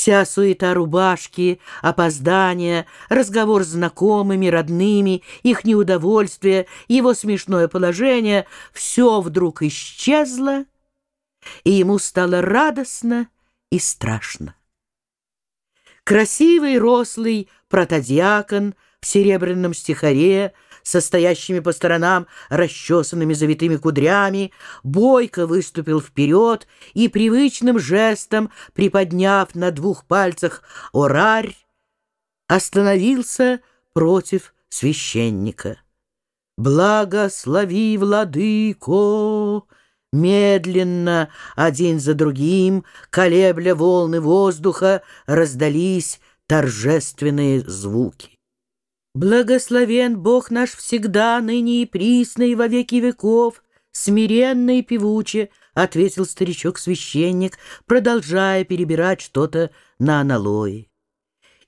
Вся суета рубашки, опоздания, разговор с знакомыми, родными, их неудовольствие, его смешное положение — все вдруг исчезло, и ему стало радостно и страшно. Красивый, рослый протодиакон в серебряном стихаре — состоящими по сторонам расчесанными завитыми кудрями, бойко выступил вперед и привычным жестом, приподняв на двух пальцах орарь, остановился против священника. «Благослови, владыко!» Медленно, один за другим, колебля волны воздуха, раздались торжественные звуки. Благословен Бог наш всегда, ныне и присно, и во веки веков, смиренно и певуче, — ответил старичок-священник, продолжая перебирать что-то на аналое.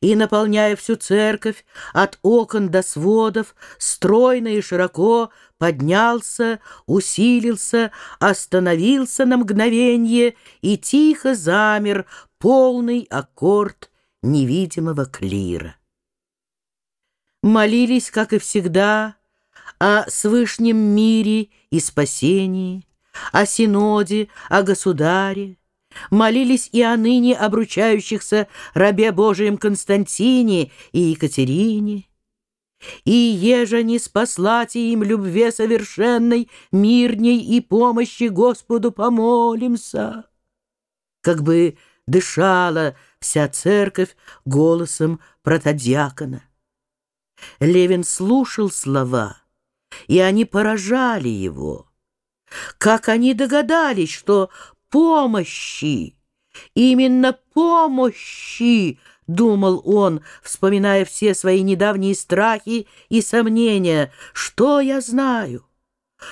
И, наполняя всю церковь, от окон до сводов, стройно и широко поднялся, усилился, остановился на мгновенье и тихо замер полный аккорд невидимого клира молились, как и всегда, о свышнем мире и спасении, о синоде, о государе, молились и о ныне обручающихся рабе Божием Константине и Екатерине, и еже не спаслати им любве совершенной, мирней и помощи Господу помолимся. Как бы дышала вся церковь голосом протодиакона. Левин слушал слова, и они поражали его. Как они догадались, что помощи, именно помощи, думал он, вспоминая все свои недавние страхи и сомнения, что я знаю.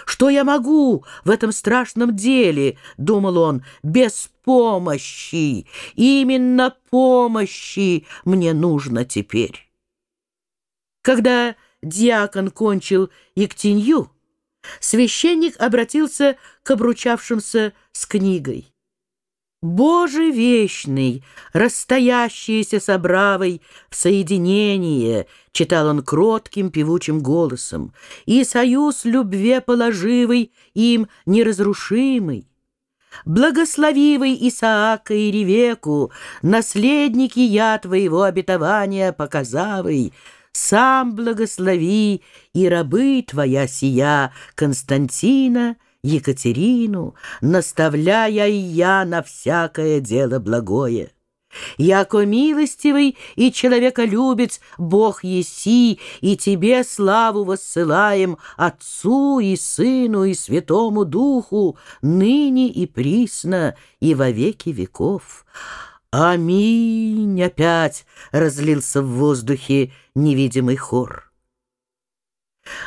Что я могу в этом страшном деле, думал он, без помощи. Именно помощи мне нужно теперь. Когда диакон кончил ектенью, священник обратился к обручавшимся с книгой. «Боже вечный, расстоящиеся с обравой в соединение», — читал он кротким певучим голосом, «и союз любве положивый им неразрушимый. Благословивый Исаака и Ревеку, наследники я твоего обетования показавый, сам благослови и рабы твоя сия, Константина, Екатерину, наставляя и я на всякое дело благое. Яко милостивый и человеколюбец Бог еси, и Тебе славу воссылаем Отцу и Сыну и Святому Духу, ныне и присно, и во веки веков. «Аминь!» — опять разлился в воздухе невидимый хор.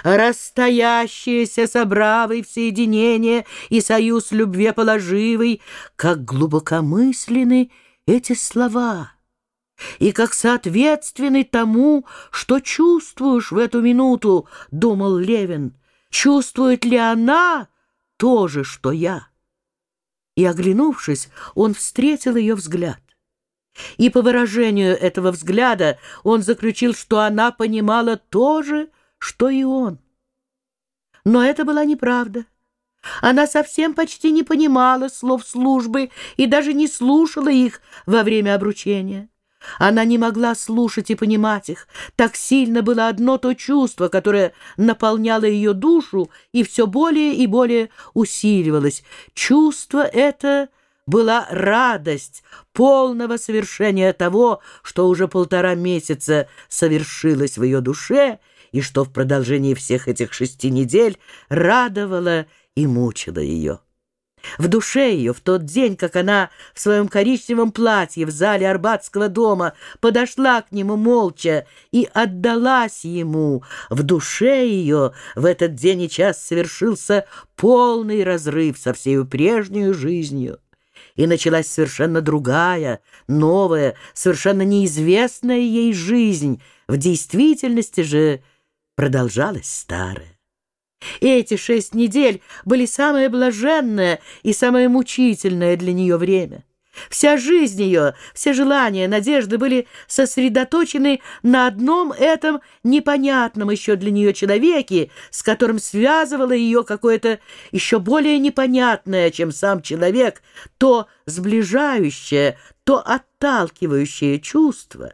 Расстоящиеся собравый в соединение и союз любви положивый, как глубокомысленны эти слова, и как соответственны тому, что чувствуешь в эту минуту, — думал Левин, — чувствует ли она то же, что я? И, оглянувшись, он встретил ее взгляд. И по выражению этого взгляда он заключил, что она понимала то же, что и он. Но это была неправда. Она совсем почти не понимала слов службы и даже не слушала их во время обручения. Она не могла слушать и понимать их. Так сильно было одно то чувство, которое наполняло ее душу и все более и более усиливалось. Чувство это была радость полного совершения того, что уже полтора месяца совершилось в ее душе и что в продолжении всех этих шести недель радовало и мучило ее. В душе ее в тот день, как она в своем коричневом платье в зале Арбатского дома подошла к нему молча и отдалась ему, в душе ее в этот день и час совершился полный разрыв со всей прежней жизнью и началась совершенно другая, новая, совершенно неизвестная ей жизнь, в действительности же продолжалась старая. И эти шесть недель были самое блаженное и самое мучительное для нее время. Вся жизнь ее, все желания, надежды были сосредоточены на одном этом непонятном еще для нее человеке, с которым связывало ее какое-то еще более непонятное, чем сам человек, то сближающее, то отталкивающее чувство.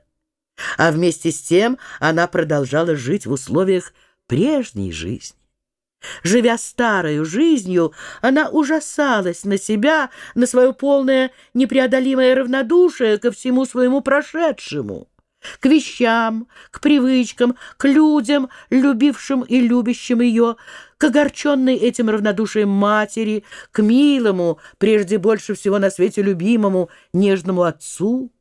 А вместе с тем она продолжала жить в условиях прежней жизни. Живя старою жизнью, она ужасалась на себя, на свое полное непреодолимое равнодушие ко всему своему прошедшему, к вещам, к привычкам, к людям, любившим и любящим ее, к огорченной этим равнодушием матери, к милому, прежде больше всего на свете любимому, нежному отцу.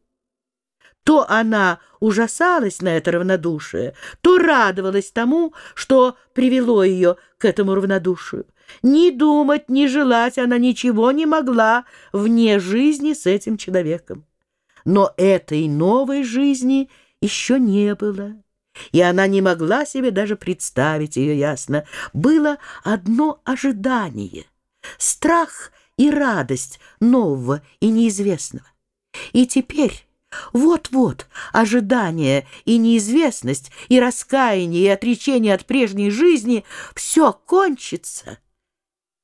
То она ужасалась на это равнодушие, то радовалась тому, что привело ее к этому равнодушию. Ни думать, ни желать она ничего не могла вне жизни с этим человеком. Но этой новой жизни еще не было, и она не могла себе даже представить ее ясно. Было одно ожидание, страх и радость нового и неизвестного. И теперь... Вот-вот ожидание и неизвестность, и раскаяние, и отречение от прежней жизни — все кончится,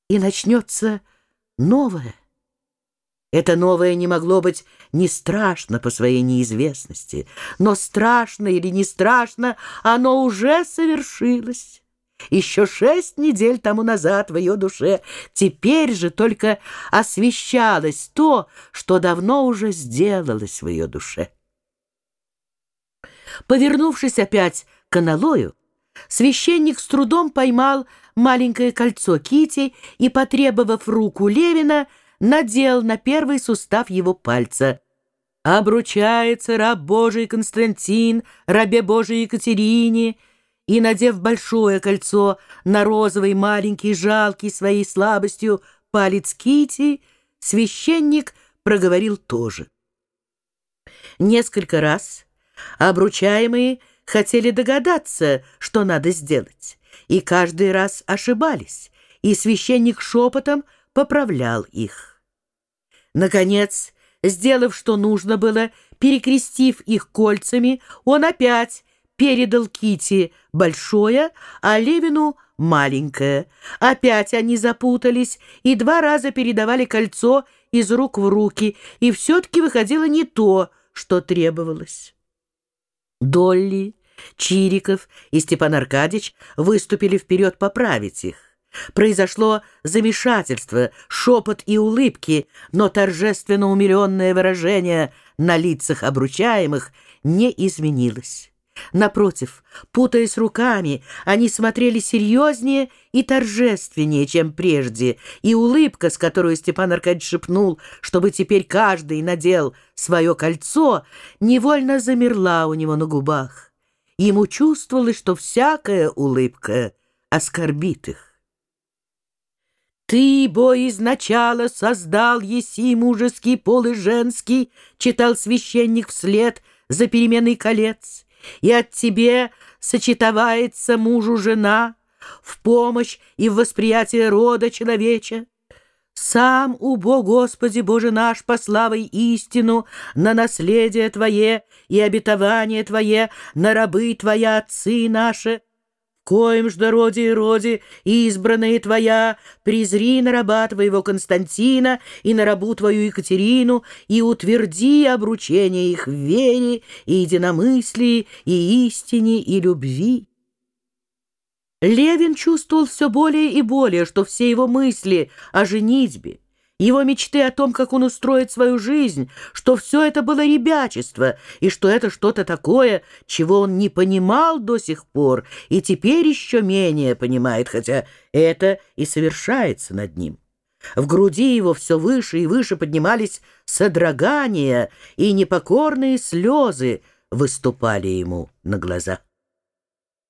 и начнется новое. Это новое не могло быть не страшно по своей неизвестности, но страшно или не страшно, оно уже совершилось еще шесть недель тому назад в ее душе. Теперь же только освещалось то, что давно уже сделалось в ее душе. Повернувшись опять к аналою, священник с трудом поймал маленькое кольцо Кити и, потребовав руку Левина, надел на первый сустав его пальца. «Обручается раб Божий Константин, рабе Божией Екатерине», и, надев большое кольцо на розовый маленький жалкий своей слабостью палец Кити, священник проговорил тоже. Несколько раз обручаемые хотели догадаться, что надо сделать, и каждый раз ошибались, и священник шепотом поправлял их. Наконец, сделав, что нужно было, перекрестив их кольцами, он опять передал Кити большое, а Левину маленькое. Опять они запутались и два раза передавали кольцо из рук в руки, и все-таки выходило не то, что требовалось. Долли, Чириков и Степан Аркадьевич выступили вперед поправить их. Произошло замешательство, шепот и улыбки, но торжественно умиленное выражение на лицах обручаемых не изменилось. Напротив, путаясь руками, они смотрели серьезнее и торжественнее, чем прежде, и улыбка, с которой Степан Аркадьевич шепнул, чтобы теперь каждый надел свое кольцо, невольно замерла у него на губах. Ему чувствовалось, что всякая улыбка оскорбит их. «Ты, бо изначала создал еси мужеский пол и женский», читал священник вслед за переменой колец и от тебе сочетовается мужу жена в помощь и в восприятие рода человеча. Сам убо, Господи Боже наш, по славой истину, на наследие Твое и обетование Твое, на рабы Твоя, отцы наши, коим ж роде и роде, избранные твоя, презри на раба твоего Константина и на рабу твою Екатерину, и утверди обручение их в вере и единомыслии, и истине, и любви. Левин чувствовал все более и более, что все его мысли о женитьбе, его мечты о том, как он устроит свою жизнь, что все это было ребячество, и что это что-то такое, чего он не понимал до сих пор, и теперь еще менее понимает, хотя это и совершается над ним. В груди его все выше и выше поднимались содрогания, и непокорные слезы выступали ему на глаза.